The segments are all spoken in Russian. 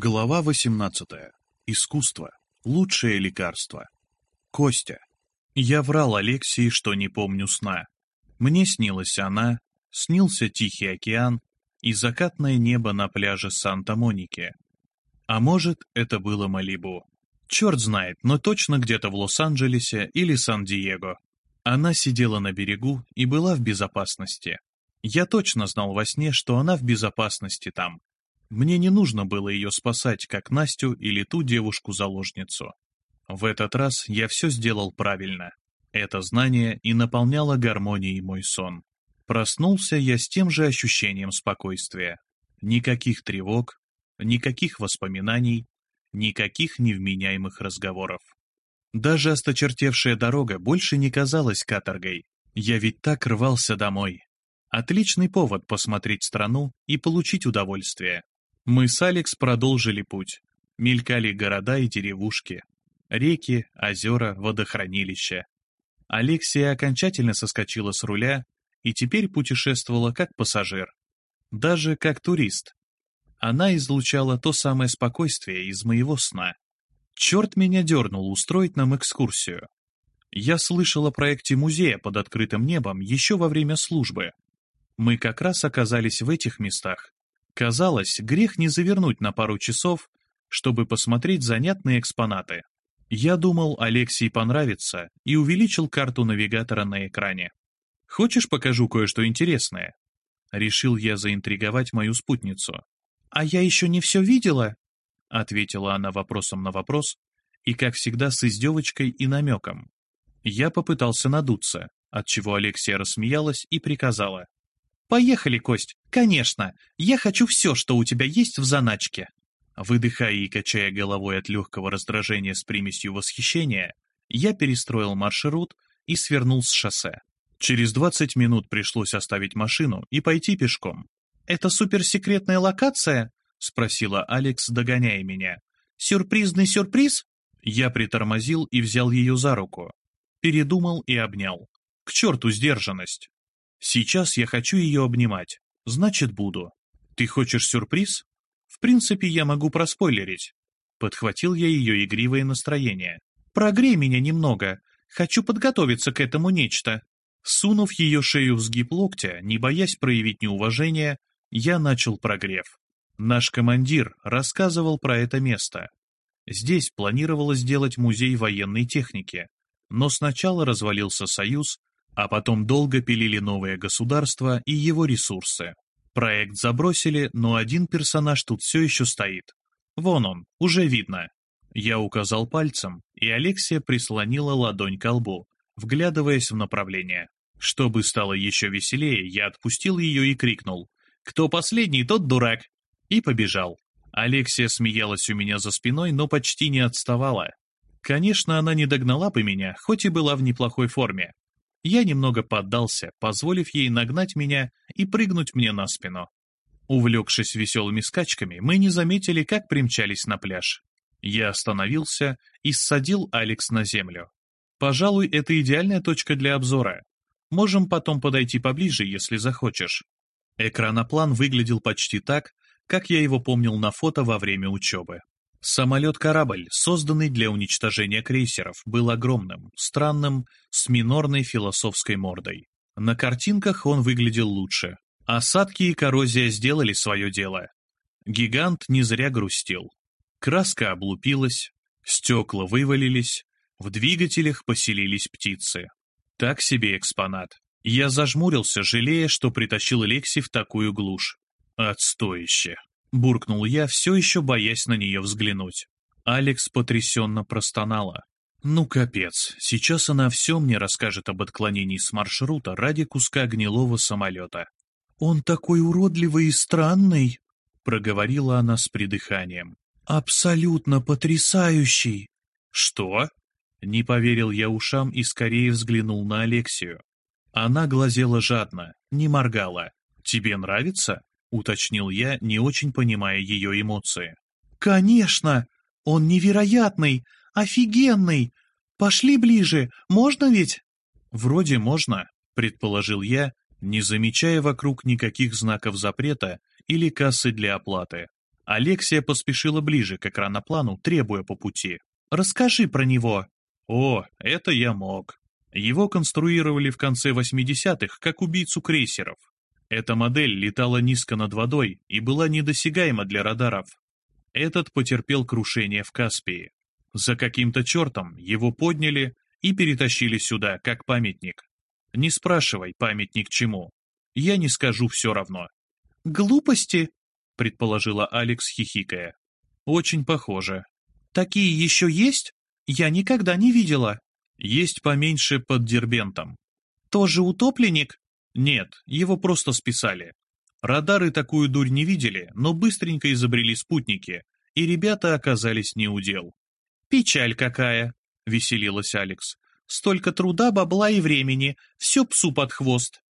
Глава 18. Искусство. Лучшее лекарство. Костя. Я врал Алексии, что не помню сна. Мне снилась она, снился Тихий океан и закатное небо на пляже Санта-Моники. А может, это было Малибу. Черт знает, но точно где-то в Лос-Анджелесе или Сан-Диего. Она сидела на берегу и была в безопасности. Я точно знал во сне, что она в безопасности там. Мне не нужно было ее спасать, как Настю или ту девушку-заложницу. В этот раз я все сделал правильно. Это знание и наполняло гармонией мой сон. Проснулся я с тем же ощущением спокойствия. Никаких тревог, никаких воспоминаний, никаких невменяемых разговоров. Даже осточертевшая дорога больше не казалась каторгой. Я ведь так рвался домой. Отличный повод посмотреть страну и получить удовольствие. Мы с Алекс продолжили путь. Мелькали города и деревушки. Реки, озера, водохранилища. Алексия окончательно соскочила с руля и теперь путешествовала как пассажир. Даже как турист. Она излучала то самое спокойствие из моего сна. Черт меня дернул устроить нам экскурсию. Я слышал о проекте музея под открытым небом еще во время службы. Мы как раз оказались в этих местах, Казалось, грех не завернуть на пару часов, чтобы посмотреть занятные экспонаты. Я думал, Алексей понравится, и увеличил карту навигатора на экране. «Хочешь, покажу кое-что интересное?» Решил я заинтриговать мою спутницу. «А я еще не все видела?» Ответила она вопросом на вопрос, и, как всегда, с издевочкой и намеком. Я попытался надуться, отчего Алексия рассмеялась и приказала. «Поехали, Кость! Конечно! Я хочу все, что у тебя есть в заначке!» Выдыхая и качая головой от легкого раздражения с примесью восхищения, я перестроил маршрут и свернул с шоссе. Через 20 минут пришлось оставить машину и пойти пешком. «Это суперсекретная локация?» — спросила Алекс, догоняя меня. «Сюрпризный сюрприз?» Я притормозил и взял ее за руку. Передумал и обнял. К черту сдержанность. Сейчас я хочу ее обнимать. Значит, буду. Ты хочешь сюрприз? В принципе, я могу проспойлерить. Подхватил я ее игривое настроение. Прогрей меня немного. Хочу подготовиться к этому нечто. Сунув ее шею в сгиб локтя, не боясь проявить неуважение, я начал прогрев. Наш командир рассказывал про это место. Здесь планировалось сделать музей военной техники, но сначала развалился Союз, а потом долго пилили новое государство и его ресурсы. Проект забросили, но один персонаж тут все еще стоит. Вон он, уже видно. Я указал пальцем, и Алексия прислонила ладонь к лбу, вглядываясь в направление. Чтобы стало еще веселее, я отпустил ее и крикнул «Кто последний, тот дурак!» и побежал. Алексия смеялась у меня за спиной, но почти не отставала. Конечно, она не догнала бы меня, хоть и была в неплохой форме, я немного поддался, позволив ей нагнать меня и прыгнуть мне на спину. Увлекшись веселыми скачками, мы не заметили, как примчались на пляж. Я остановился и ссадил Алекс на землю. Пожалуй, это идеальная точка для обзора. Можем потом подойти поближе, если захочешь. Экраноплан выглядел почти так, как я его помнил на фото во время учебы. Самолет-корабль, созданный для уничтожения крейсеров, был огромным, странным, с минорной философской мордой. На картинках он выглядел лучше. Осадки и коррозия сделали свое дело. Гигант не зря грустил. Краска облупилась, стекла вывалились, в двигателях поселились птицы. Так себе экспонат. Я зажмурился, жалея, что притащил Лекси в такую глушь. Отстоище. Буркнул я, все еще боясь на нее взглянуть. Алекс потрясенно простонала. Ну капец, сейчас она все мне расскажет об отклонении с маршрута ради куска гнилого самолета. «Он такой уродливый и странный», — проговорила она с придыханием. «Абсолютно потрясающий!» «Что?» Не поверил я ушам и скорее взглянул на Алексию. Она глазела жадно, не моргала. «Тебе нравится?» — уточнил я, не очень понимая ее эмоции. «Конечно! Он невероятный! Офигенный! Пошли ближе, можно ведь?» «Вроде можно», — предположил я, не замечая вокруг никаких знаков запрета или кассы для оплаты. Алексия поспешила ближе к экраноплану, требуя по пути. «Расскажи про него!» «О, это я мог!» Его конструировали в конце 80-х как убийцу крейсеров. Эта модель летала низко над водой и была недосягаема для радаров. Этот потерпел крушение в Каспии. За каким-то чертом его подняли и перетащили сюда, как памятник. Не спрашивай, памятник чему. Я не скажу все равно. «Глупости!» предположила Алекс, хихикая. Очень похоже. Такие еще есть? Я никогда не видела. Есть поменьше под Дербентом. Тоже утопленник? Нет, его просто списали. Радары такую дурь не видели, но быстренько изобрели спутники, и ребята оказались не у дел. «Печаль какая!» — веселилась Алекс. «Столько труда, бабла и времени, все псу под хвост».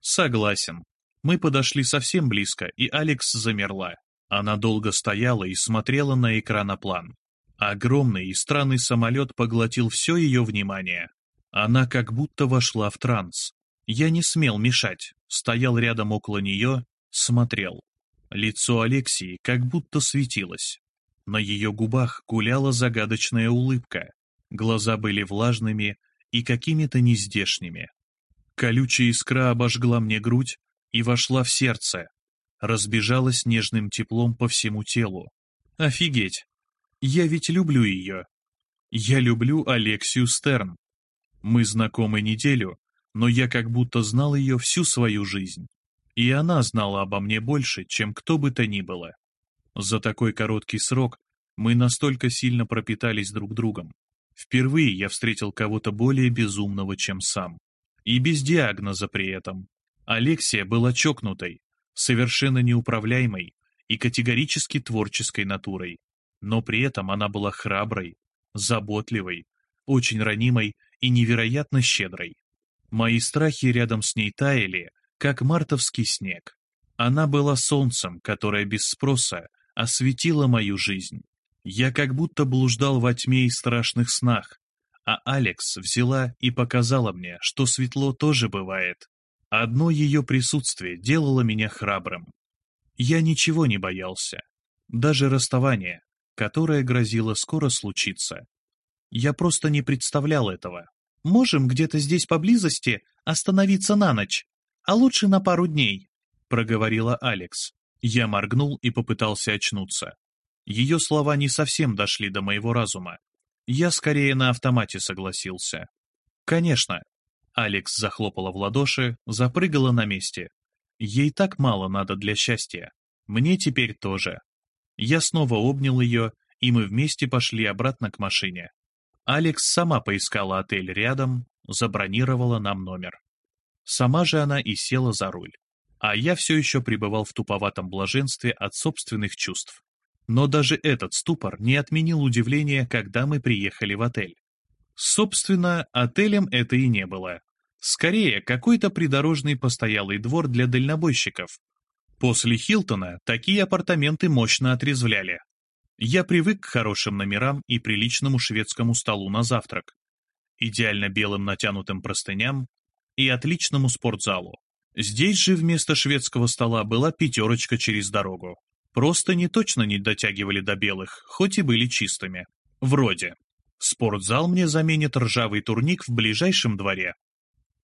«Согласен. Мы подошли совсем близко, и Алекс замерла. Она долго стояла и смотрела на экраноплан. Огромный и странный самолет поглотил все ее внимание. Она как будто вошла в транс. Я не смел мешать, стоял рядом около нее, смотрел. Лицо Алексии как будто светилось. На ее губах гуляла загадочная улыбка. Глаза были влажными и какими-то нездешними. Колючая искра обожгла мне грудь, и вошла в сердце, разбежалась нежным теплом по всему телу. Офигеть! Я ведь люблю ее. Я люблю Алексию Стерн. Мы знакомы неделю, но я как будто знал ее всю свою жизнь. И она знала обо мне больше, чем кто бы то ни было. За такой короткий срок мы настолько сильно пропитались друг другом. Впервые я встретил кого-то более безумного, чем сам. И без диагноза при этом. Алексия была чокнутой, совершенно неуправляемой и категорически творческой натурой, но при этом она была храброй, заботливой, очень ранимой и невероятно щедрой. Мои страхи рядом с ней таяли, как мартовский снег. Она была солнцем, которое без спроса осветило мою жизнь. Я как будто блуждал во тьме и страшных снах, а Алекс взяла и показала мне, что светло тоже бывает, Одно ее присутствие делало меня храбрым. Я ничего не боялся, даже расставания, которое грозило скоро случиться. Я просто не представлял этого. «Можем где-то здесь поблизости остановиться на ночь, а лучше на пару дней», — проговорила Алекс. Я моргнул и попытался очнуться. Ее слова не совсем дошли до моего разума. Я скорее на автомате согласился. Конечно, Алекс захлопала в ладоши, запрыгала на месте. Ей так мало надо для счастья. Мне теперь тоже. Я снова обнял ее, и мы вместе пошли обратно к машине. Алекс сама поискала отель рядом, забронировала нам номер. Сама же она и села за руль. А я все еще пребывал в туповатом блаженстве от собственных чувств. Но даже этот ступор не отменил удивления, когда мы приехали в отель. Собственно, отелем это и не было. Скорее, какой-то придорожный постоялый двор для дальнобойщиков. После Хилтона такие апартаменты мощно отрезвляли. Я привык к хорошим номерам и приличному шведскому столу на завтрак, идеально белым натянутым простыням и отличному спортзалу. Здесь же вместо шведского стола была пятерочка через дорогу. Просто не точно не дотягивали до белых, хоть и были чистыми. Вроде. Спортзал мне заменит ржавый турник в ближайшем дворе.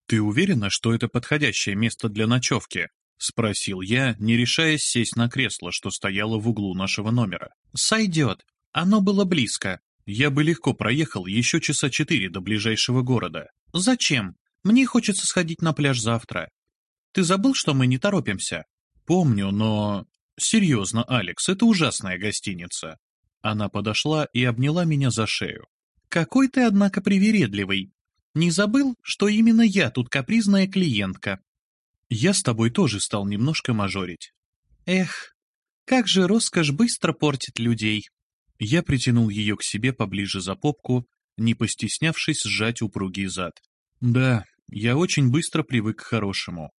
«Ты уверена, что это подходящее место для ночевки?» — спросил я, не решаясь сесть на кресло, что стояло в углу нашего номера. «Сойдет. Оно было близко. Я бы легко проехал еще часа четыре до ближайшего города. Зачем? Мне хочется сходить на пляж завтра. Ты забыл, что мы не торопимся?» «Помню, но...» «Серьезно, Алекс, это ужасная гостиница». Она подошла и обняла меня за шею. «Какой ты, однако, привередливый. Не забыл, что именно я тут капризная клиентка?» «Я с тобой тоже стал немножко мажорить». «Эх, как же роскошь быстро портит людей!» Я притянул ее к себе поближе за попку, не постеснявшись сжать упругий зад. «Да, я очень быстро привык к хорошему.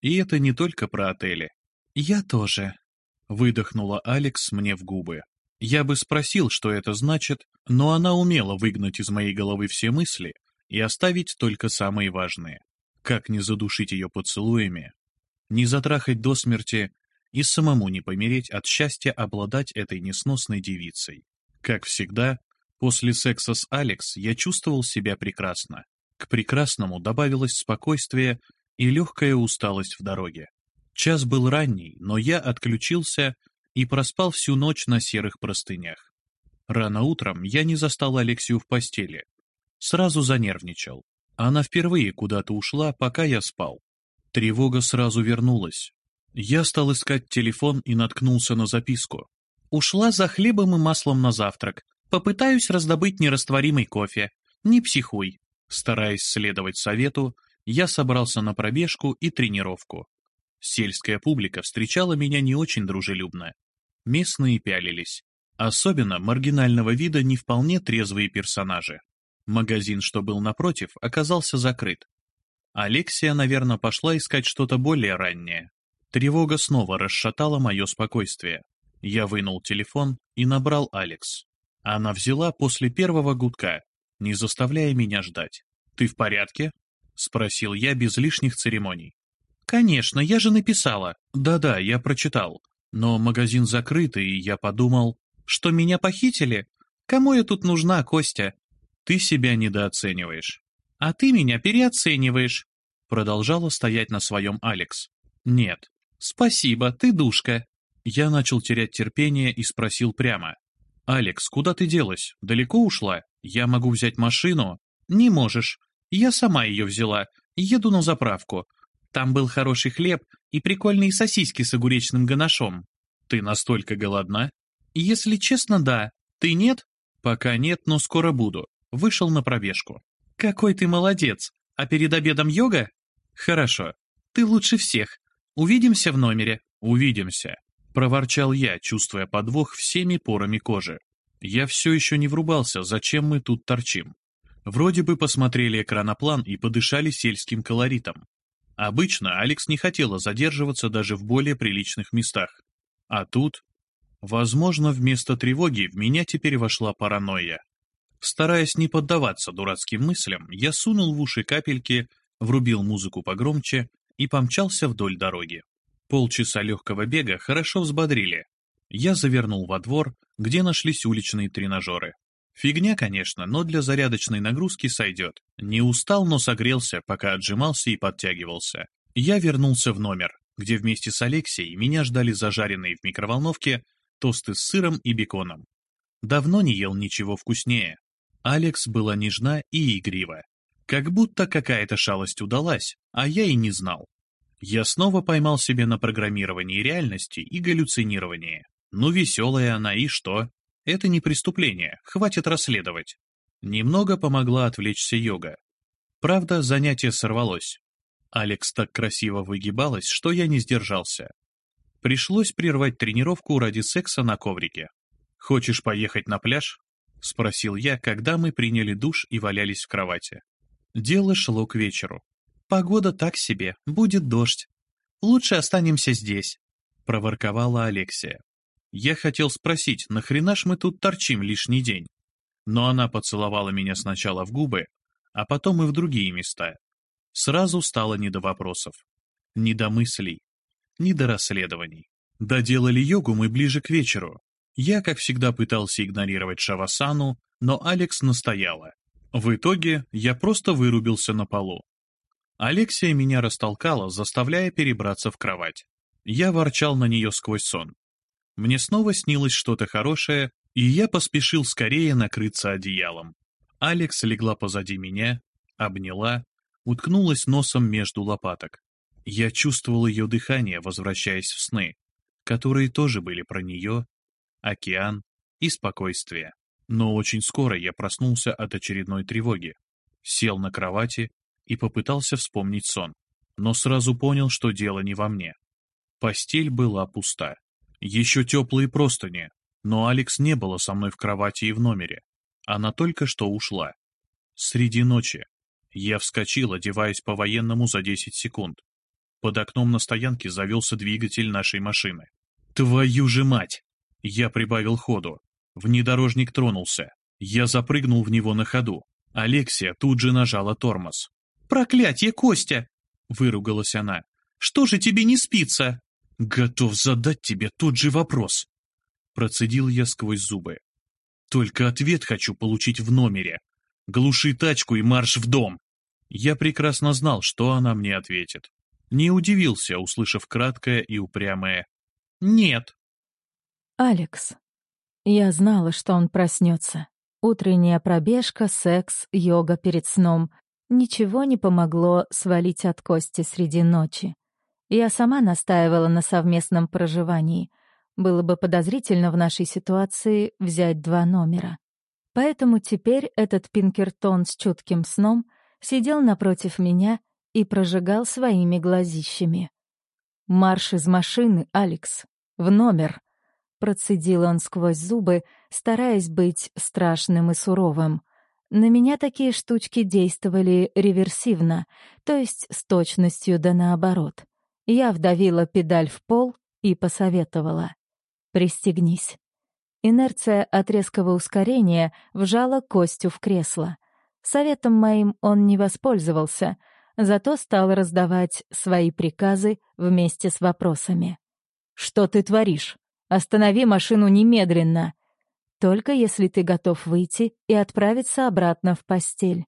И это не только про отели». «Я тоже», — выдохнула Алекс мне в губы. Я бы спросил, что это значит, но она умела выгнать из моей головы все мысли и оставить только самые важные. Как не задушить ее поцелуями, не затрахать до смерти и самому не помереть от счастья обладать этой несносной девицей. Как всегда, после секса с Алекс я чувствовал себя прекрасно. К прекрасному добавилось спокойствие и легкая усталость в дороге. Час был ранний, но я отключился и проспал всю ночь на серых простынях. Рано утром я не застал Алексию в постели. Сразу занервничал. Она впервые куда-то ушла, пока я спал. Тревога сразу вернулась. Я стал искать телефон и наткнулся на записку. «Ушла за хлебом и маслом на завтрак. Попытаюсь раздобыть нерастворимый кофе. Не психуй». Стараясь следовать совету, я собрался на пробежку и тренировку. Сельская публика встречала меня не очень дружелюбно. Местные пялились. Особенно маргинального вида не вполне трезвые персонажи. Магазин, что был напротив, оказался закрыт. Алексия, наверное, пошла искать что-то более раннее. Тревога снова расшатала мое спокойствие. Я вынул телефон и набрал Алекс. Она взяла после первого гудка, не заставляя меня ждать. «Ты в порядке?» — спросил я без лишних церемоний. «Конечно, я же написала». «Да-да, я прочитал. Но магазин закрыт, и я подумал...» «Что меня похитили? Кому я тут нужна, Костя?» «Ты себя недооцениваешь». «А ты меня переоцениваешь», — продолжала стоять на своем Алекс. «Нет». «Спасибо, ты душка». Я начал терять терпение и спросил прямо. «Алекс, куда ты делась? Далеко ушла? Я могу взять машину?» «Не можешь. Я сама ее взяла. Еду на заправку. Там был хороший хлеб и прикольные сосиски с огуречным ганашом. Ты настолько голодна? Если честно, да. Ты нет? Пока нет, но скоро буду. Вышел на пробежку. Какой ты молодец. А перед обедом йога? Хорошо. Ты лучше всех. Увидимся в номере. Увидимся. Проворчал я, чувствуя подвох всеми порами кожи. Я все еще не врубался, зачем мы тут торчим. Вроде бы посмотрели экраноплан и подышали сельским колоритом. Обычно Алекс не хотела задерживаться даже в более приличных местах. А тут... Возможно, вместо тревоги в меня теперь вошла паранойя. Стараясь не поддаваться дурацким мыслям, я сунул в уши капельки, врубил музыку погромче и помчался вдоль дороги. Полчаса легкого бега хорошо взбодрили. Я завернул во двор, где нашлись уличные тренажеры. Фигня, конечно, но для зарядочной нагрузки сойдет. Не устал, но согрелся, пока отжимался и подтягивался. Я вернулся в номер, где вместе с Алексеем меня ждали зажаренные в микроволновке тосты с сыром и беконом. Давно не ел ничего вкуснее. Алекс была нежна и игрива. Как будто какая-то шалость удалась, а я и не знал. Я снова поймал себя на программировании реальности и галлюцинировании. Ну, веселая она, и что? Это не преступление, хватит расследовать. Немного помогла отвлечься йога. Правда, занятие сорвалось. Алекс так красиво выгибалась, что я не сдержался. Пришлось прервать тренировку ради секса на коврике. «Хочешь поехать на пляж?» — спросил я, когда мы приняли душ и валялись в кровати. Дело шло к вечеру. «Погода так себе, будет дождь. Лучше останемся здесь», — проворковала Алексия. Я хотел спросить, нахрена ж мы тут торчим лишний день? Но она поцеловала меня сначала в губы, а потом и в другие места. Сразу стало не до вопросов. Не до мыслей. Не до расследований. Доделали йогу мы ближе к вечеру. Я, как всегда, пытался игнорировать Шавасану, но Алекс настояла. В итоге я просто вырубился на полу. Алексия меня растолкала, заставляя перебраться в кровать. Я ворчал на нее сквозь сон. Мне снова снилось что-то хорошее, и я поспешил скорее накрыться одеялом. Алекс легла позади меня, обняла, уткнулась носом между лопаток. Я чувствовал ее дыхание, возвращаясь в сны, которые тоже были про нее, океан и спокойствие. Но очень скоро я проснулся от очередной тревоги, сел на кровати и попытался вспомнить сон, но сразу понял, что дело не во мне. Постель была пуста. Еще теплые простыни, но Алекс не было со мной в кровати и в номере. Она только что ушла. Среди ночи. Я вскочил, одеваясь по-военному за 10 секунд. Под окном на стоянке завелся двигатель нашей машины. «Твою же мать!» Я прибавил ходу. Внедорожник тронулся. Я запрыгнул в него на ходу. Алексия тут же нажала тормоз. «Проклятье, Костя!» — выругалась она. «Что же тебе не спится?» «Готов задать тебе тот же вопрос», — процедил я сквозь зубы. «Только ответ хочу получить в номере. Глуши тачку и марш в дом». Я прекрасно знал, что она мне ответит. Не удивился, услышав краткое и упрямое «нет». «Алекс». Я знала, что он проснется. Утренняя пробежка, секс, йога перед сном. Ничего не помогло свалить от кости среди ночи. Я сама настаивала на совместном проживании. Было бы подозрительно в нашей ситуации взять два номера. Поэтому теперь этот Пинкертон с чутким сном сидел напротив меня и прожигал своими глазищами. «Марш из машины, Алекс! В номер!» Процедил он сквозь зубы, стараясь быть страшным и суровым. На меня такие штучки действовали реверсивно, то есть с точностью да наоборот. Я вдавила педаль в пол и посоветовала. «Пристегнись». Инерция от резкого ускорения вжала Костю в кресло. Советом моим он не воспользовался, зато стал раздавать свои приказы вместе с вопросами. «Что ты творишь? Останови машину немедленно!» «Только если ты готов выйти и отправиться обратно в постель».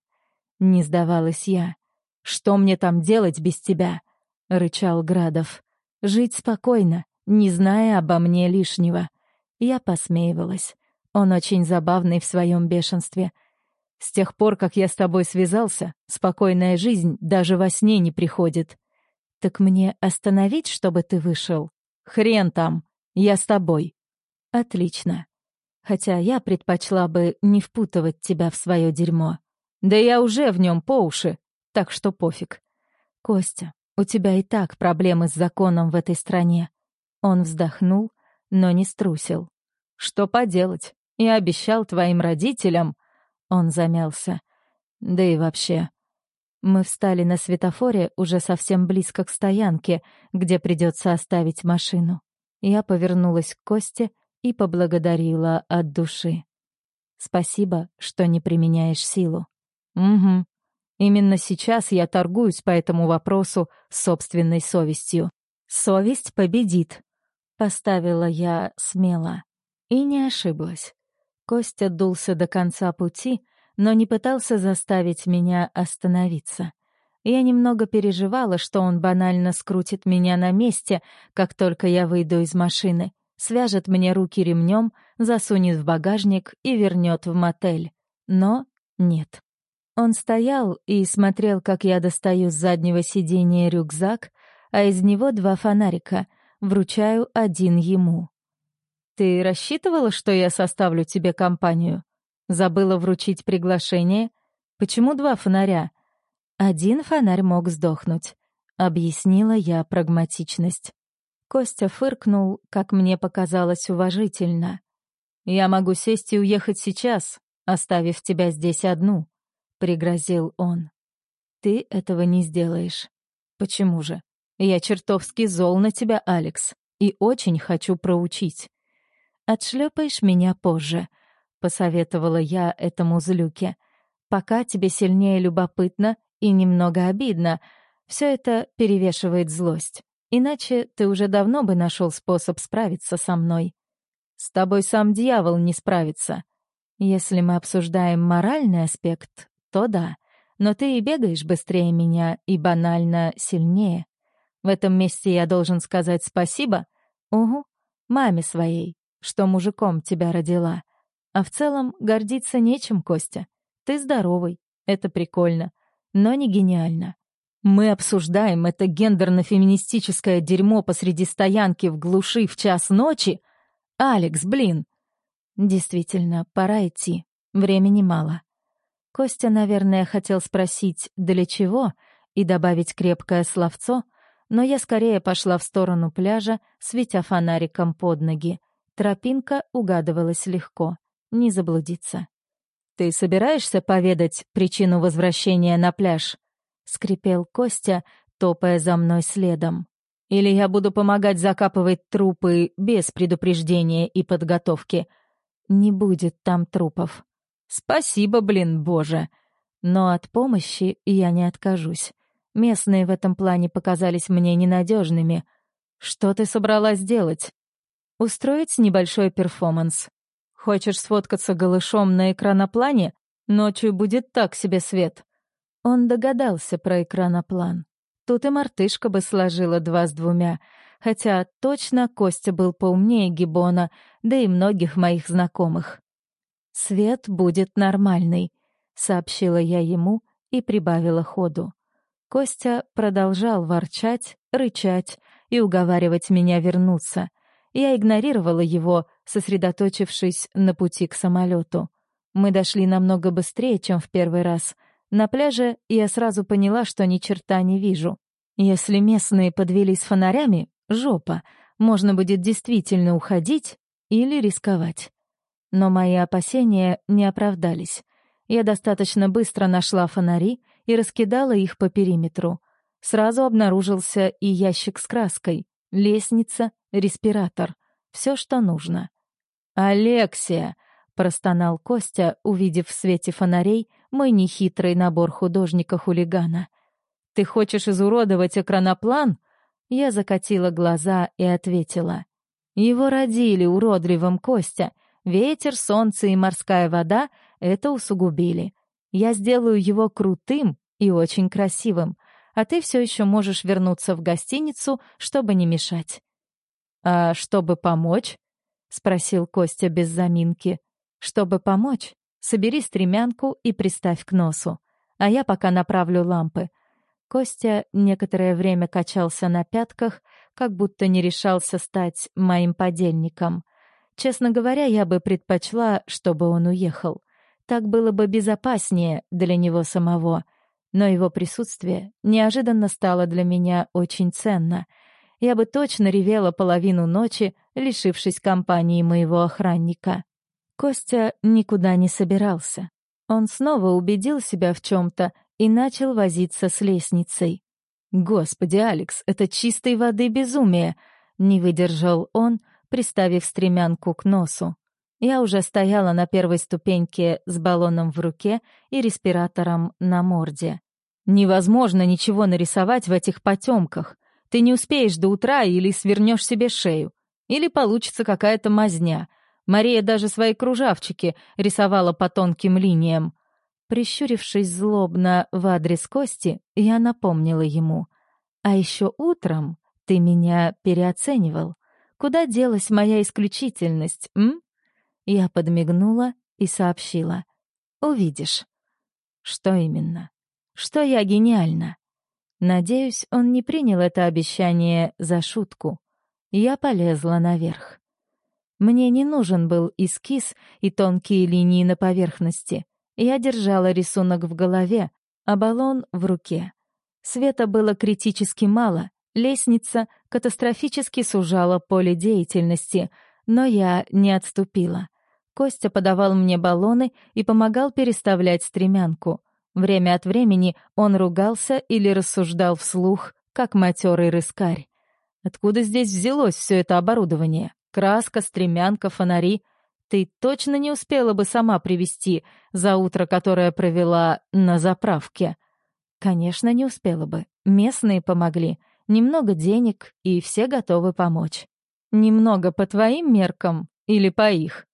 Не сдавалась я. «Что мне там делать без тебя?» — рычал Градов. «Жить спокойно, не зная обо мне лишнего». Я посмеивалась. Он очень забавный в своем бешенстве. С тех пор, как я с тобой связался, спокойная жизнь даже во сне не приходит. Так мне остановить, чтобы ты вышел? Хрен там, я с тобой. Отлично. Хотя я предпочла бы не впутывать тебя в свое дерьмо. Да я уже в нем по уши, так что пофиг. Костя, у тебя и так проблемы с законом в этой стране. Он вздохнул, но не струсил. Что поделать? Я обещал твоим родителям. Он замялся. Да и вообще. Мы встали на светофоре уже совсем близко к стоянке, где придется оставить машину. Я повернулась к Косте и поблагодарила от души. Спасибо, что не применяешь силу. Угу. Именно сейчас я торгуюсь по этому вопросу собственной совестью. Совесть победит. Поставила я смело. И не ошиблась. Костя дулся до конца пути, но не пытался заставить меня остановиться. Я немного переживала, что он банально скрутит меня на месте, как только я выйду из машины, свяжет мне руки ремнем, засунет в багажник и вернет в мотель. Но нет. Он стоял и смотрел, как я достаю с заднего сиденья рюкзак, а из него два фонарика, вручаю один ему. «Ты рассчитывала, что я составлю тебе компанию? Забыла вручить приглашение? Почему два фонаря?» «Один фонарь мог сдохнуть», — объяснила я прагматичность. Костя фыркнул, как мне показалось, уважительно. «Я могу сесть и уехать сейчас, оставив тебя здесь одну», — пригрозил он. «Ты этого не сделаешь». «Почему же? Я чертовски зол на тебя, Алекс, и очень хочу проучить». «Отшлепаешь меня позже», — посоветовала я этому злюке. «Пока тебе сильнее любопытно и немного обидно, все это перевешивает злость. Иначе ты уже давно бы нашел способ справиться со мной. С тобой сам дьявол не справится. Если мы обсуждаем моральный аспект, то да. Но ты и бегаешь быстрее меня, и банально сильнее. В этом месте я должен сказать спасибо, угу, маме своей, что мужиком тебя родила. А в целом гордиться нечем, Костя. Ты здоровый, это прикольно, но не гениально. Мы обсуждаем это гендерно-феминистическое дерьмо посреди стоянки в глуши в час ночи. Алекс, блин. Действительно, пора идти. Времени мало. Костя, наверное, хотел спросить «для чего?» и добавить крепкое словцо, но я скорее пошла в сторону пляжа, светя фонариком под ноги. Тропинка угадывалась легко, не заблудиться. «Ты собираешься поведать причину возвращения на пляж?» — скрипел Костя, топая за мной следом. «Или я буду помогать закапывать трупы без предупреждения и подготовки?» «Не будет там трупов», Спасибо, блин, боже. Но от помощи я не откажусь. Местные в этом плане показались мне ненадежными. «Что ты собралась делать?» «Устроить небольшой перформанс. Хочешь сфоткаться голышом на экраноплане? Ночью будет так себе свет». Он догадался про экраноплан. Тут и мартышка бы сложила два с двумя, хотя точно Костя был поумнее Гибона, да и многих моих знакомых. «Свет будет нормальный», — сообщила я ему и прибавила ходу. Костя продолжал ворчать, рычать и уговаривать меня вернуться. Я игнорировала его, сосредоточившись на пути к самолету. Мы дошли намного быстрее, чем в первый раз. На пляже я сразу поняла, что ни черта не вижу. Если местные подвели с фонарями, жопа. Можно будет действительно уходить или рисковать. Но мои опасения не оправдались. Я достаточно быстро нашла фонари и раскидала их по периметру. Сразу обнаружился и ящик с краской, лестница, респиратор. Все, что нужно. «Алексия!» — простонал Костя, увидев в свете фонарей мой нехитрый набор художника-хулигана. «Ты хочешь изуродовать экраноплан?» Я закатила глаза и ответила. «Его родили уродливым Костя. Ветер, солнце и морская вода это усугубили. Я сделаю его крутым и очень красивым а ты все еще можешь вернуться в гостиницу, чтобы не мешать». «А чтобы помочь?» — спросил Костя без заминки. «Чтобы помочь, собери стремянку и приставь к носу, а я пока направлю лампы». Костя некоторое время качался на пятках, как будто не решался стать моим подельником. Честно говоря, я бы предпочла, чтобы он уехал. Так было бы безопаснее для него самого но его присутствие неожиданно стало для меня очень ценно. Я бы точно ревела половину ночи, лишившись компании моего охранника. Костя никуда не собирался. Он снова убедил себя в чем-то и начал возиться с лестницей. «Господи, Алекс, это чистой воды безумие!» — не выдержал он, приставив стремянку к носу. Я уже стояла на первой ступеньке с баллоном в руке и респиратором на морде. Невозможно ничего нарисовать в этих потемках. Ты не успеешь до утра или свернешь себе шею. Или получится какая-то мазня. Мария даже свои кружавчики рисовала по тонким линиям. Прищурившись злобно в адрес Кости, я напомнила ему. «А еще утром ты меня переоценивал. Куда делась моя исключительность, м?» Я подмигнула и сообщила. «Увидишь». «Что именно?» что я гениальна. Надеюсь, он не принял это обещание за шутку. Я полезла наверх. Мне не нужен был эскиз и тонкие линии на поверхности. Я держала рисунок в голове, а баллон в руке. Света было критически мало, лестница катастрофически сужала поле деятельности, но я не отступила. Костя подавал мне баллоны и помогал переставлять стремянку. Время от времени он ругался или рассуждал вслух, как матерый рыскарь. Откуда здесь взялось все это оборудование? Краска, стремянка, фонари. Ты точно не успела бы сама привезти за утро, которое провела на заправке. Конечно, не успела бы. Местные помогли. Немного денег, и все готовы помочь. Немного по твоим меркам или по их?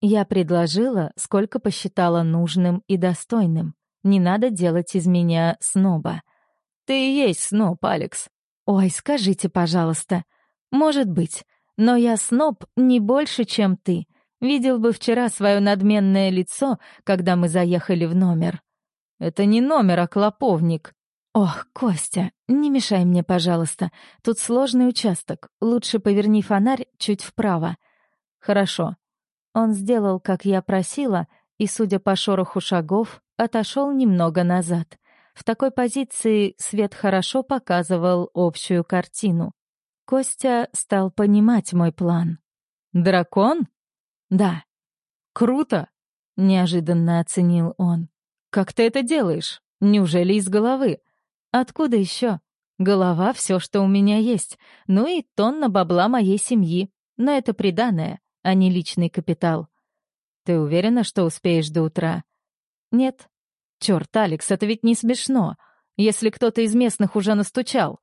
Я предложила, сколько посчитала нужным и достойным. Не надо делать из меня сноба. Ты и есть сноб, Алекс. Ой, скажите, пожалуйста. Может быть, но я сноб не больше, чем ты. Видел бы вчера свое надменное лицо, когда мы заехали в номер. Это не номер, а клоповник. Ох, Костя, не мешай мне, пожалуйста. Тут сложный участок. Лучше поверни фонарь чуть вправо. Хорошо. Он сделал, как я просила, и, судя по шороху шагов, отошел немного назад. В такой позиции свет хорошо показывал общую картину. Костя стал понимать мой план. «Дракон?» «Да». «Круто!» — неожиданно оценил он. «Как ты это делаешь? Неужели из головы?» «Откуда еще? Голова — все, что у меня есть. Ну и тонна бабла моей семьи. Но это приданное, а не личный капитал. Ты уверена, что успеешь до утра?» «Нет». «Чёрт, Алекс, это ведь не смешно. Если кто-то из местных уже настучал».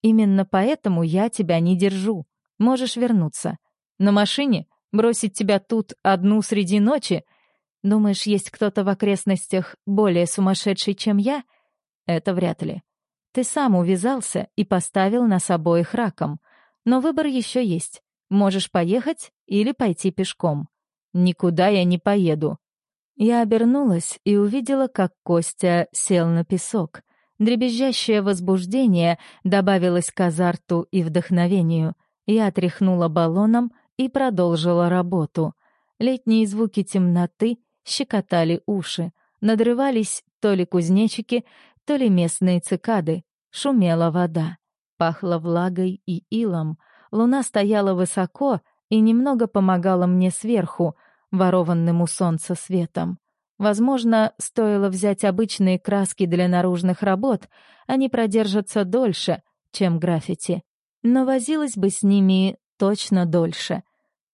Именно поэтому я тебя не держу. Можешь вернуться. На машине бросить тебя тут одну среди ночи? Думаешь, есть кто-то в окрестностях более сумасшедший, чем я? Это вряд ли. Ты сам увязался и поставил нас обоих раком. Но выбор еще есть. Можешь поехать или пойти пешком. Никуда я не поеду. Я обернулась и увидела, как Костя сел на песок. Дребезжащее возбуждение добавилось к азарту и вдохновению. Я отряхнула баллоном и продолжила работу. Летние звуки темноты щекотали уши. Надрывались то ли кузнечики, то ли местные цикады. Шумела вода. Пахло влагой и илом. Луна стояла высоко и немного помогала мне сверху, ворованным у солнца светом. Возможно, стоило взять обычные краски для наружных работ, они продержатся дольше, чем граффити. Но возилась бы с ними точно дольше.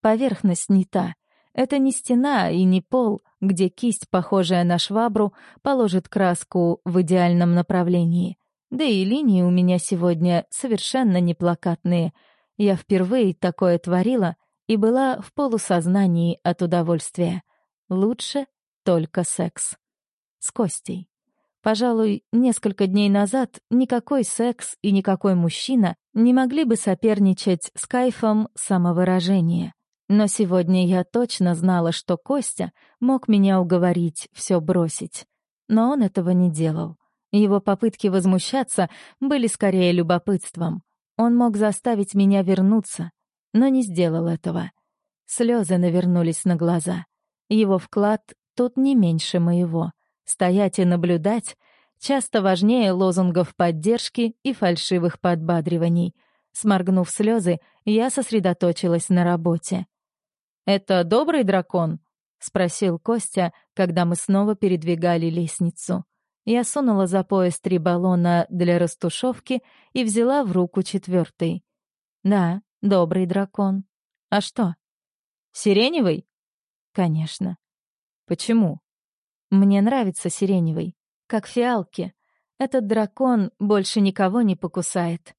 Поверхность не та. Это не стена и не пол, где кисть, похожая на швабру, положит краску в идеальном направлении. Да и линии у меня сегодня совершенно не плакатные. Я впервые такое творила и была в полусознании от удовольствия. Лучше только секс. С Костей. Пожалуй, несколько дней назад никакой секс и никакой мужчина не могли бы соперничать с кайфом самовыражения. Но сегодня я точно знала, что Костя мог меня уговорить все бросить. Но он этого не делал. Его попытки возмущаться были скорее любопытством. Он мог заставить меня вернуться, но не сделал этого. Слезы навернулись на глаза. Его вклад тут не меньше моего. Стоять и наблюдать часто важнее лозунгов поддержки и фальшивых подбадриваний. Сморгнув слезы, я сосредоточилась на работе. «Это добрый дракон?» — спросил Костя, когда мы снова передвигали лестницу. Я сунула за пояс три баллона для растушевки и взяла в руку четвертый. «Да, добрый дракон. А что?» «Сиреневый?» «Конечно. Почему? Мне нравится сиреневый, как фиалки. Этот дракон больше никого не покусает.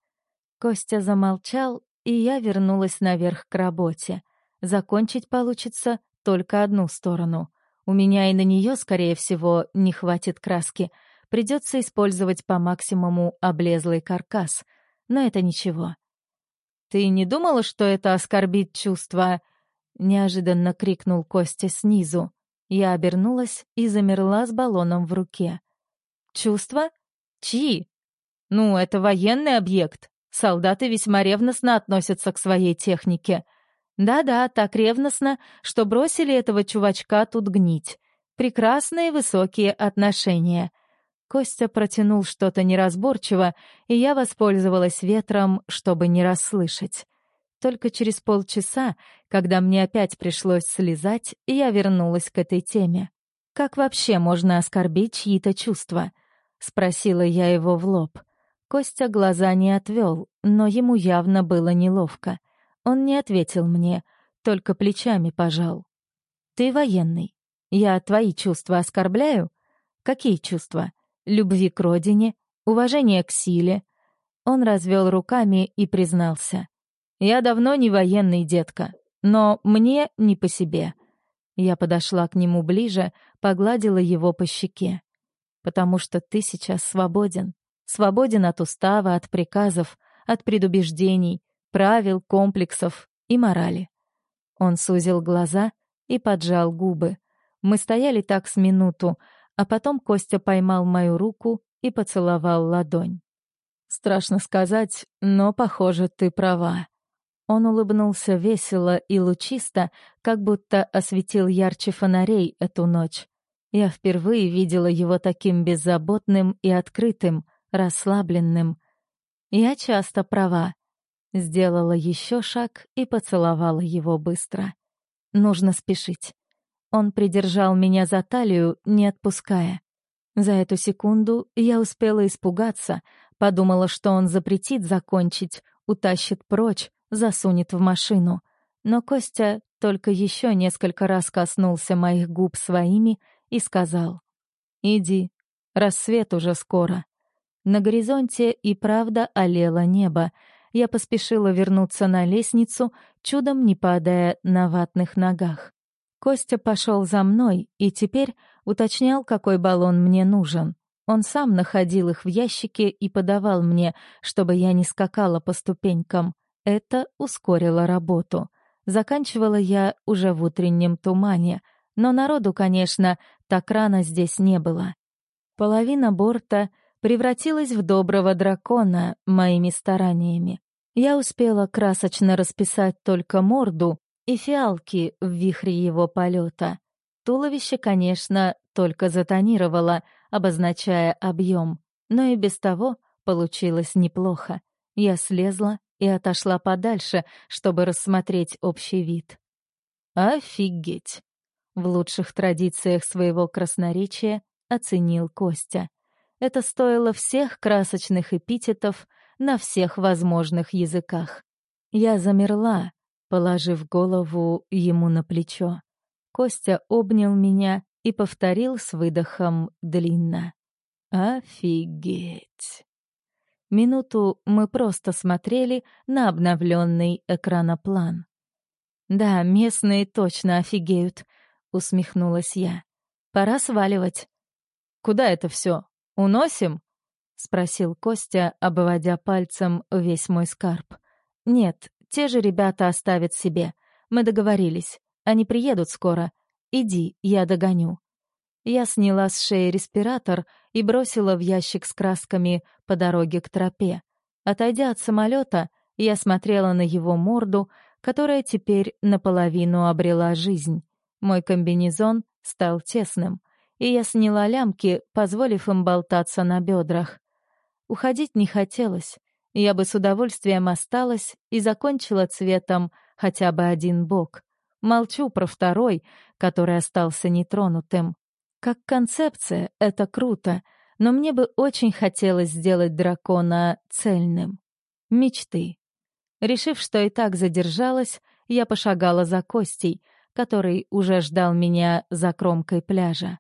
Костя замолчал, и я вернулась наверх к работе. Закончить получится только одну сторону. У меня и на нее, скорее всего, не хватит краски. Придется использовать по максимуму облезлый каркас. Но это ничего. «Ты не думала, что это оскорбит чувства?» — неожиданно крикнул Костя снизу. Я обернулась и замерла с баллоном в руке. «Чувства? Чьи?» «Ну, это военный объект. Солдаты весьма ревностно относятся к своей технике. Да-да, так ревностно, что бросили этого чувачка тут гнить. Прекрасные высокие отношения». Костя протянул что-то неразборчиво, и я воспользовалась ветром, чтобы не расслышать. Только через полчаса, когда мне опять пришлось слезать, я вернулась к этой теме. «Как вообще можно оскорбить чьи-то чувства?» — спросила я его в лоб. Костя глаза не отвел, но ему явно было неловко. Он не ответил мне, только плечами пожал. «Ты военный. Я твои чувства оскорбляю? Какие чувства? Любви к родине? Уважение к силе?» Он развел руками и признался. Я давно не военный, детка, но мне не по себе. Я подошла к нему ближе, погладила его по щеке. Потому что ты сейчас свободен. Свободен от устава, от приказов, от предубеждений, правил, комплексов и морали. Он сузил глаза и поджал губы. Мы стояли так с минуту, а потом Костя поймал мою руку и поцеловал ладонь. Страшно сказать, но, похоже, ты права. Он улыбнулся весело и лучисто, как будто осветил ярче фонарей эту ночь. Я впервые видела его таким беззаботным и открытым, расслабленным. Я часто права. Сделала еще шаг и поцеловала его быстро. Нужно спешить. Он придержал меня за талию, не отпуская. За эту секунду я успела испугаться, подумала, что он запретит закончить, утащит прочь, засунет в машину. Но Костя только еще несколько раз коснулся моих губ своими и сказал «Иди, рассвет уже скоро». На горизонте и правда олело небо. Я поспешила вернуться на лестницу, чудом не падая на ватных ногах. Костя пошел за мной и теперь уточнял, какой баллон мне нужен. Он сам находил их в ящике и подавал мне, чтобы я не скакала по ступенькам. Это ускорило работу. Заканчивала я уже в утреннем тумане, но народу, конечно, так рано здесь не было. Половина борта превратилась в доброго дракона моими стараниями. Я успела красочно расписать только морду и фиалки в вихре его полета. Туловище, конечно, только затонировало, обозначая объем, но и без того получилось неплохо. Я слезла и отошла подальше, чтобы рассмотреть общий вид. «Офигеть!» В лучших традициях своего красноречия оценил Костя. Это стоило всех красочных эпитетов на всех возможных языках. Я замерла, положив голову ему на плечо. Костя обнял меня и повторил с выдохом длинно. «Офигеть!» Минуту мы просто смотрели на обновленный экраноплан. «Да, местные точно офигеют», — усмехнулась я. «Пора сваливать». «Куда это все? Уносим?» — спросил Костя, обводя пальцем весь мой скарб. «Нет, те же ребята оставят себе. Мы договорились. Они приедут скоро. Иди, я догоню». Я сняла с шеи респиратор и бросила в ящик с красками по дороге к тропе. Отойдя от самолета, я смотрела на его морду, которая теперь наполовину обрела жизнь. Мой комбинезон стал тесным, и я сняла лямки, позволив им болтаться на бедрах. Уходить не хотелось. Я бы с удовольствием осталась и закончила цветом хотя бы один бок. Молчу про второй, который остался нетронутым. Как концепция это круто, но мне бы очень хотелось сделать дракона цельным. Мечты. Решив, что и так задержалась, я пошагала за Костей, который уже ждал меня за кромкой пляжа.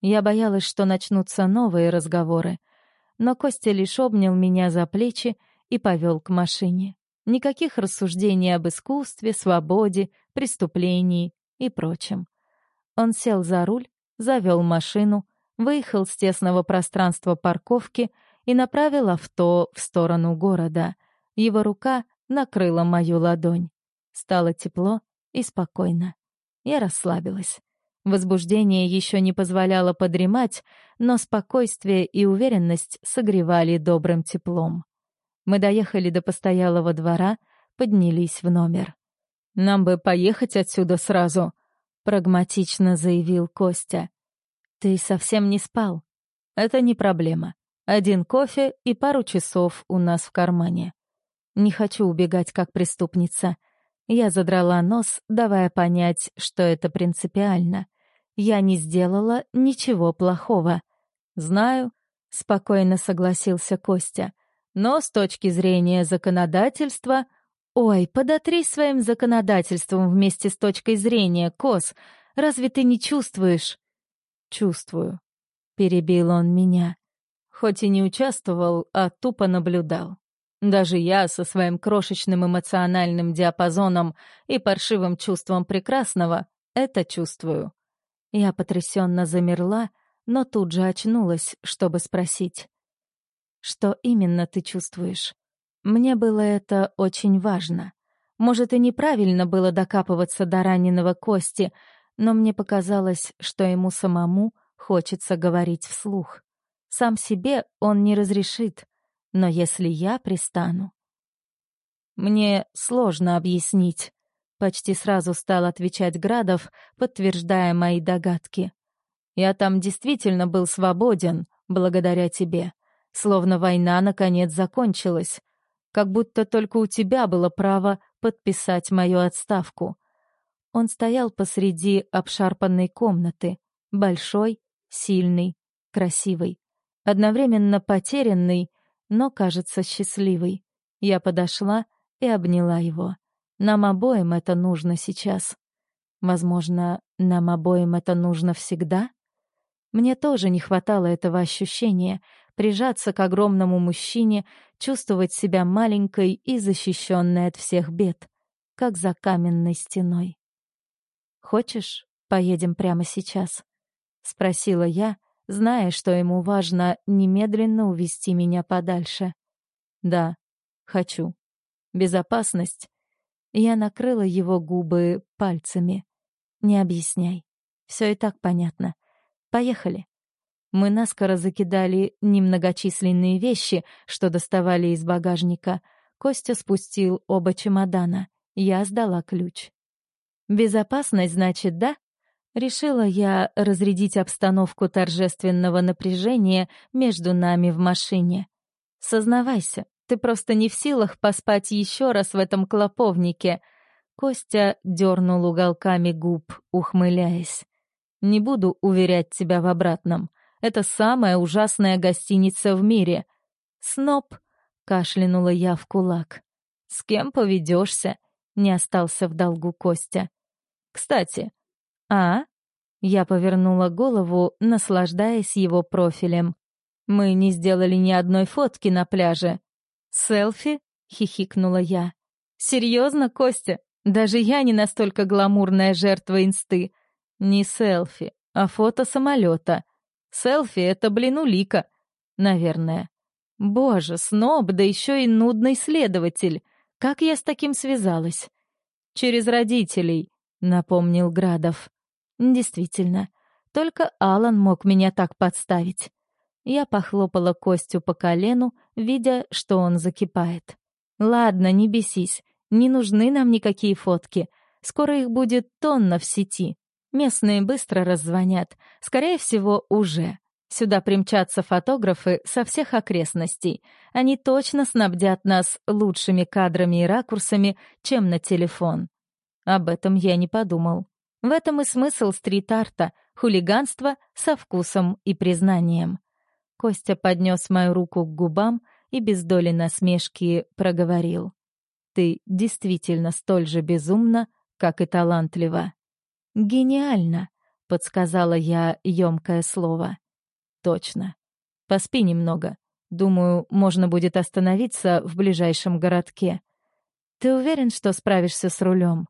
Я боялась, что начнутся новые разговоры, но Костя лишь обнял меня за плечи и повел к машине. Никаких рассуждений об искусстве, свободе, преступлении и прочем. Он сел за руль завел машину, выехал с тесного пространства парковки и направил авто в сторону города. Его рука накрыла мою ладонь. Стало тепло и спокойно. Я расслабилась. Возбуждение еще не позволяло подремать, но спокойствие и уверенность согревали добрым теплом. Мы доехали до постоялого двора, поднялись в номер. «Нам бы поехать отсюда сразу», — прагматично заявил Костя. «Ты совсем не спал. Это не проблема. Один кофе и пару часов у нас в кармане. Не хочу убегать как преступница». Я задрала нос, давая понять, что это принципиально. Я не сделала ничего плохого. «Знаю», — спокойно согласился Костя. «Но с точки зрения законодательства...» «Ой, подотри своим законодательством вместе с точкой зрения, Кос. Разве ты не чувствуешь?» «Чувствую», — перебил он меня. Хоть и не участвовал, а тупо наблюдал. Даже я со своим крошечным эмоциональным диапазоном и паршивым чувством прекрасного это чувствую. Я потрясенно замерла, но тут же очнулась, чтобы спросить. «Что именно ты чувствуешь?» Мне было это очень важно. Может, и неправильно было докапываться до раненого Кости, но мне показалось, что ему самому хочется говорить вслух. Сам себе он не разрешит, но если я пристану... Мне сложно объяснить. Почти сразу стал отвечать Градов, подтверждая мои догадки. Я там действительно был свободен, благодаря тебе. Словно война наконец закончилась как будто только у тебя было право подписать мою отставку. Он стоял посреди обшарпанной комнаты, большой, сильный, красивый, одновременно потерянный, но, кажется, счастливый. Я подошла и обняла его. Нам обоим это нужно сейчас. Возможно, нам обоим это нужно всегда? Мне тоже не хватало этого ощущения, прижаться к огромному мужчине, чувствовать себя маленькой и защищенной от всех бед, как за каменной стеной. «Хочешь, поедем прямо сейчас?» — спросила я, зная, что ему важно немедленно увести меня подальше. «Да, хочу. Безопасность». Я накрыла его губы пальцами. «Не объясняй. Все и так понятно. Поехали». Мы наскоро закидали немногочисленные вещи, что доставали из багажника. Костя спустил оба чемодана. Я сдала ключ. «Безопасность, значит, да?» Решила я разрядить обстановку торжественного напряжения между нами в машине. «Сознавайся, ты просто не в силах поспать еще раз в этом клоповнике». Костя дернул уголками губ, ухмыляясь. «Не буду уверять тебя в обратном. Это самая ужасная гостиница в мире. Сноб, кашлянула я в кулак. С кем поведешься? Не остался в долгу Костя. Кстати, а? Я повернула голову, наслаждаясь его профилем. Мы не сделали ни одной фотки на пляже. Селфи? хихикнула я. Серьезно, Костя? Даже я не настолько гламурная жертва инсты. Не селфи, а фото самолета. Селфи — это, блин, улика. Наверное. Боже, сноб, да еще и нудный следователь. Как я с таким связалась? Через родителей, напомнил Градов. Действительно, только Алан мог меня так подставить. Я похлопала Костю по колену, видя, что он закипает. «Ладно, не бесись. Не нужны нам никакие фотки. Скоро их будет тонна в сети. Местные быстро раззвонят. Скорее всего, уже. Сюда примчатся фотографы со всех окрестностей. Они точно снабдят нас лучшими кадрами и ракурсами, чем на телефон. Об этом я не подумал. В этом и смысл стрит-арта — хулиганство со вкусом и признанием. Костя поднес мою руку к губам и без доли насмешки проговорил. «Ты действительно столь же безумна, как и талантлива». «Гениально», — подсказала я ёмкое слово. «Точно. Поспи немного. Думаю, можно будет остановиться в ближайшем городке. Ты уверен, что справишься с рулем?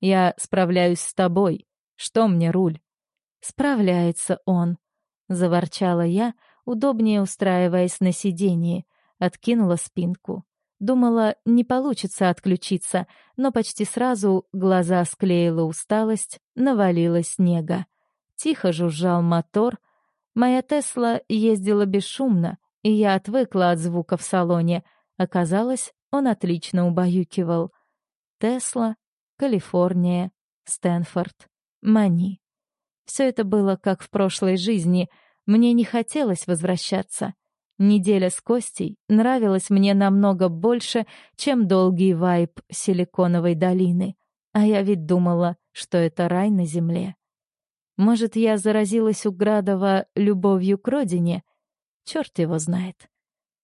Я справляюсь с тобой. Что мне руль?» «Справляется он», — заворчала я, удобнее устраиваясь на сиденье, откинула спинку. Думала, не получится отключиться, но почти сразу глаза склеила усталость, навалилась снега. Тихо жужжал мотор. Моя Тесла ездила бесшумно, и я отвыкла от звука в салоне. Оказалось, он отлично убаюкивал. Тесла, Калифорния, Стэнфорд, Мани. Все это было как в прошлой жизни. Мне не хотелось возвращаться. Неделя с Костей нравилась мне намного больше, чем долгий вайб Силиконовой долины. А я ведь думала, что это рай на земле. Может, я заразилась у Градова любовью к родине? Черт его знает.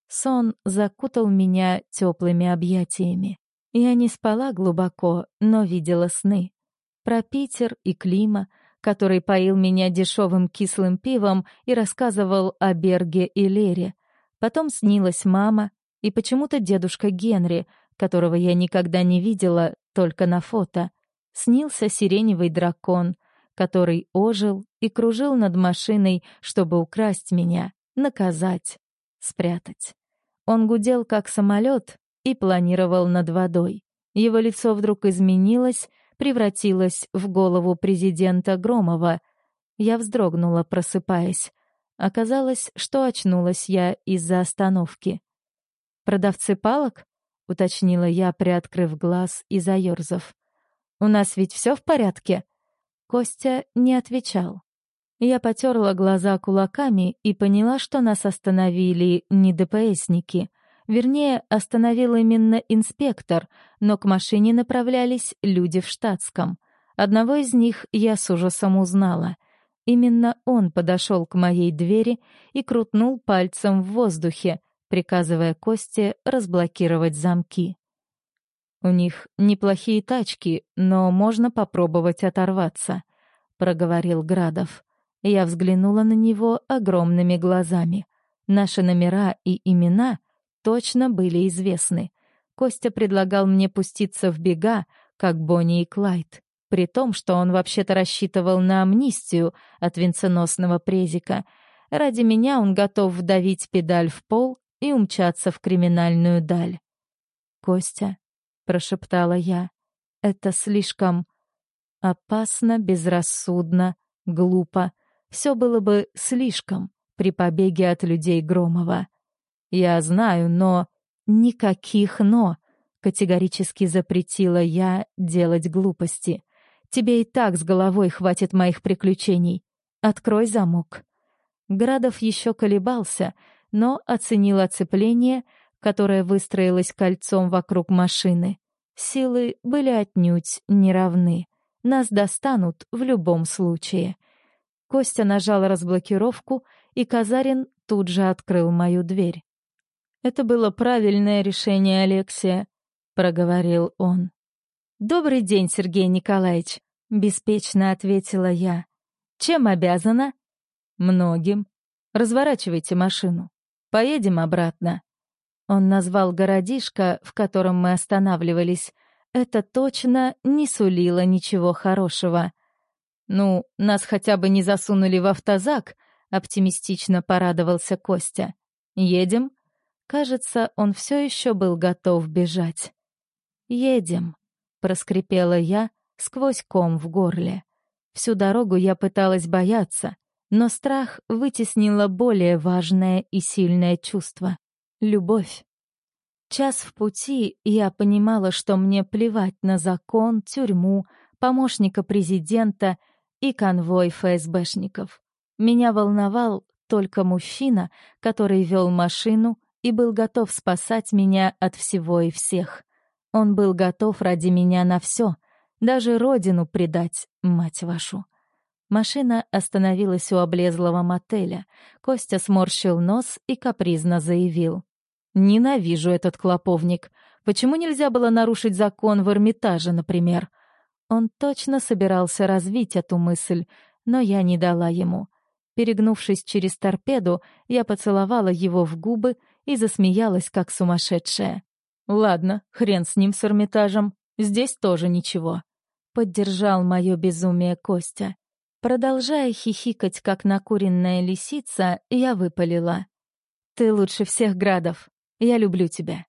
Сон закутал меня теплыми объятиями. Я не спала глубоко, но видела сны. Про Питер и Клима, который поил меня дешевым кислым пивом и рассказывал о Берге и Лере — Потом снилась мама и почему-то дедушка Генри, которого я никогда не видела, только на фото. Снился сиреневый дракон, который ожил и кружил над машиной, чтобы украсть меня, наказать, спрятать. Он гудел, как самолет, и планировал над водой. Его лицо вдруг изменилось, превратилось в голову президента Громова. Я вздрогнула, просыпаясь. Оказалось, что очнулась я из-за остановки. «Продавцы палок?» — уточнила я, приоткрыв глаз и заёрзав. «У нас ведь все в порядке?» Костя не отвечал. Я потерла глаза кулаками и поняла, что нас остановили не ДПСники. Вернее, остановил именно инспектор, но к машине направлялись люди в штатском. Одного из них я с ужасом узнала. Именно он подошел к моей двери и крутнул пальцем в воздухе, приказывая Косте разблокировать замки. «У них неплохие тачки, но можно попробовать оторваться», — проговорил Градов. Я взглянула на него огромными глазами. Наши номера и имена точно были известны. Костя предлагал мне пуститься в бега, как Бонни и Клайд, при том, что он вообще-то рассчитывал на амнистию от венценосного презика. Ради меня он готов вдавить педаль в пол и умчаться в криминальную даль. «Костя», — прошептала я, — «это слишком опасно, безрассудно, глупо. Все было бы слишком при побеге от людей Громова. Я знаю, но... Никаких «но». Категорически запретила я делать глупости. Тебе и так с головой хватит моих приключений. Открой замок. Градов еще колебался, но оценил оцепление, которое выстроилось кольцом вокруг машины. Силы были отнюдь неравны. Нас достанут в любом случае. Костя нажал разблокировку, и Казарин тут же открыл мою дверь. «Это было правильное решение, Алексия», — проговорил он. «Добрый день, Сергей Николаевич», — беспечно ответила я. «Чем обязана?» «Многим. Разворачивайте машину. Поедем обратно». Он назвал городишко, в котором мы останавливались. Это точно не сулило ничего хорошего. «Ну, нас хотя бы не засунули в автозак», — оптимистично порадовался Костя. «Едем?» Кажется, он все еще был готов бежать. «Едем», — проскрипела я сквозь ком в горле. Всю дорогу я пыталась бояться, но страх вытеснило более важное и сильное чувство — любовь. Час в пути я понимала, что мне плевать на закон, тюрьму, помощника президента и конвой ФСБшников. Меня волновал только мужчина, который вел машину и был готов спасать меня от всего и всех. Он был готов ради меня на все, даже родину предать, мать вашу. Машина остановилась у облезлого мотеля. Костя сморщил нос и капризно заявил. «Ненавижу этот клоповник. Почему нельзя было нарушить закон в Эрмитаже, например?» Он точно собирался развить эту мысль, но я не дала ему. Перегнувшись через торпеду, я поцеловала его в губы и засмеялась, как сумасшедшая. «Ладно, хрен с ним, с Эрмитажем. Здесь тоже ничего». Поддержал мое безумие Костя. Продолжая хихикать, как накуренная лисица, я выпалила. «Ты лучше всех градов. Я люблю тебя».